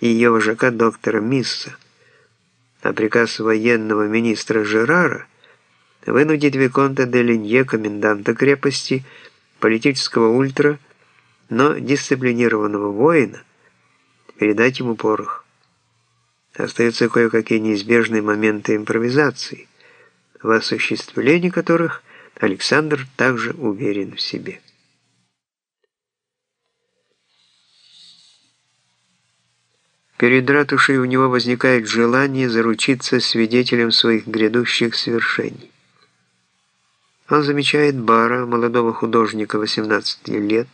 ее вожака доктора Мисса, а приказ военного министра Жерара вынудит Виконта де Линье, коменданта крепости, политического ультра, но дисциплинированного воина, передать ему порох. Остаются кое-какие неизбежные моменты импровизации, в осуществлении которых Александр также уверен в себе. Перед ратушей у него возникает желание заручиться свидетелем своих грядущих свершений. Он замечает Бара, молодого художника 18 лет,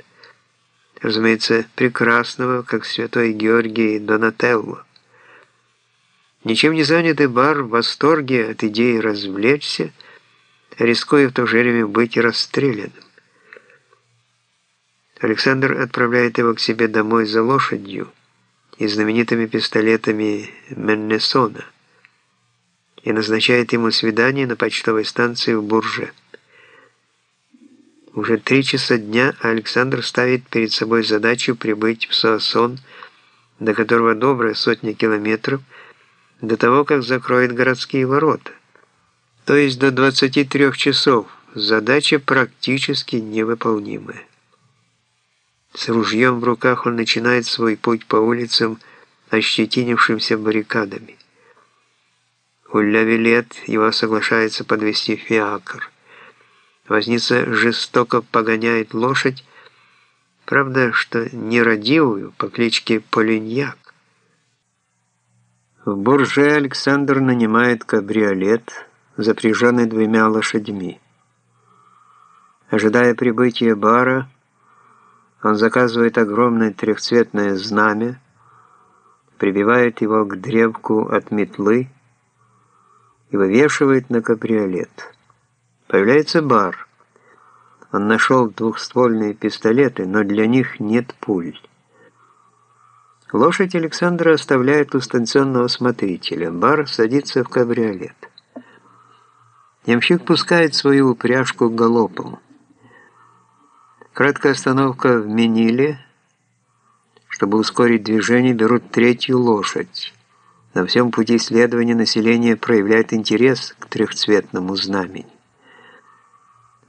разумеется, прекрасного, как святой Георгий Донателло. Ничем не занятый Бар в восторге от идеи развлечься, рискуя в то же время быть расстрелянным. Александр отправляет его к себе домой за лошадью, и знаменитыми пистолетами Меннесона и назначает ему свидание на почтовой станции в Бурже. Уже три часа дня Александр ставит перед собой задачу прибыть в Суассон, до которого добрая сотня километров, до того, как закроет городские ворота. То есть до 23 часов. Задача практически невыполнимая. С ружьем в руках он начинает свой путь по улицам, ощетинившимся баррикадами. У Лявилет его соглашается подвести фиакр. Возница жестоко погоняет лошадь, правда, что нерадивую по кличке Полиньяк. В Бурже Александр нанимает кабриолет, запряженный двумя лошадьми. Ожидая прибытия бара, он заказывает огромное трехцветное знамя, прибивает его к древку от метлы и вывешивает на кабриолет. Появляется бар. Он нашел двухствольные пистолеты, но для них нет пуль. Лошадь Александра оставляет у станционного смотрителя. Бар садится в кабриолет. Ямщик пускает свою упряжку галопом. Краткая остановка в Мениле. Чтобы ускорить движение, берут третью лошадь. На всем пути следования население проявляет интерес к трехцветному знамени.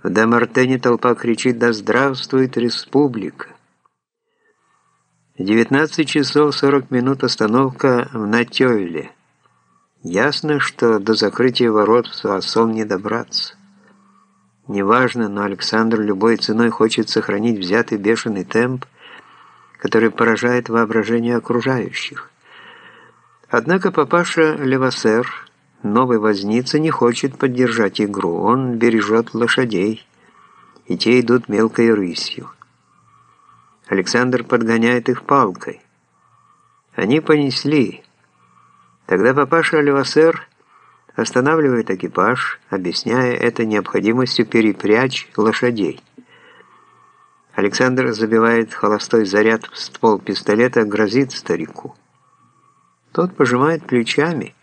В Дамартене толпа кричит «Да здравствует республика!». В 19 часов 40 минут остановка в Натёйле. Ясно, что до закрытия ворот в Суассон не добраться. Неважно, но Александр любой ценой хочет сохранить взятый бешеный темп, который поражает воображение окружающих. Однако папаша Левасер, новый возница, не хочет поддержать игру. Он бережет лошадей, и те идут мелкой рысью. Александр подгоняет их палкой. Они понесли. Тогда папаша Левасер останавливает экипаж, объясняя это необходимостью перепрячь лошадей. Александр забивает холостой заряд в ствол пистолета, грозит старику. Тот пожимает плечами.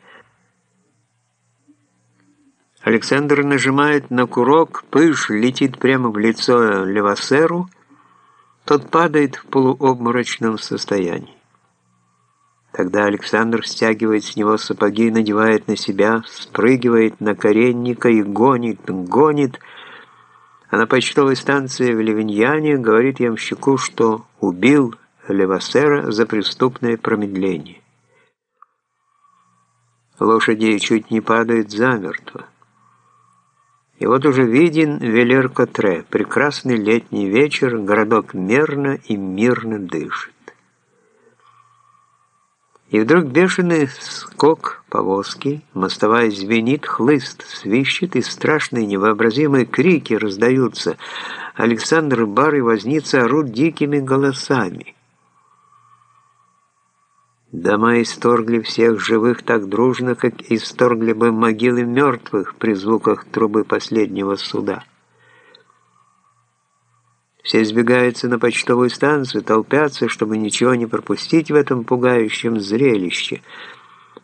Александр нажимает на курок, пыш летит прямо в лицо Левасеру, тот падает в полуобморочном состоянии. Тогда Александр стягивает с него сапоги, надевает на себя, спрыгивает на коренника и гонит, гонит. А на почтовой станции в Левиньяне говорит ямщику, что убил Левасера за преступное промедление. Лошади чуть не падают замертво. И вот уже виден Велер-Котре, прекрасный летний вечер, городок мерно и мирно дышит. И вдруг бешеный скок повозки, мостовая звенит, хлыст свищет, и страшные невообразимые крики раздаются. Александр Бар и Возница орут дикими голосами. Дома исторгли всех живых так дружно, как исторгли бы могилы мертвых при звуках трубы последнего суда. Все избегаются на почтовую станцию, толпятся, чтобы ничего не пропустить в этом пугающем зрелище.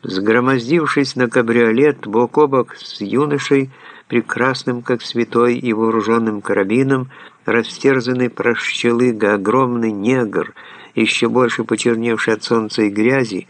Сгромоздившись на кабриолет бок о бок с юношей, прекрасным как святой и вооруженным карабином, растерзанный прощелыга, огромный негр, еще больше почерневший от солнца и грязи,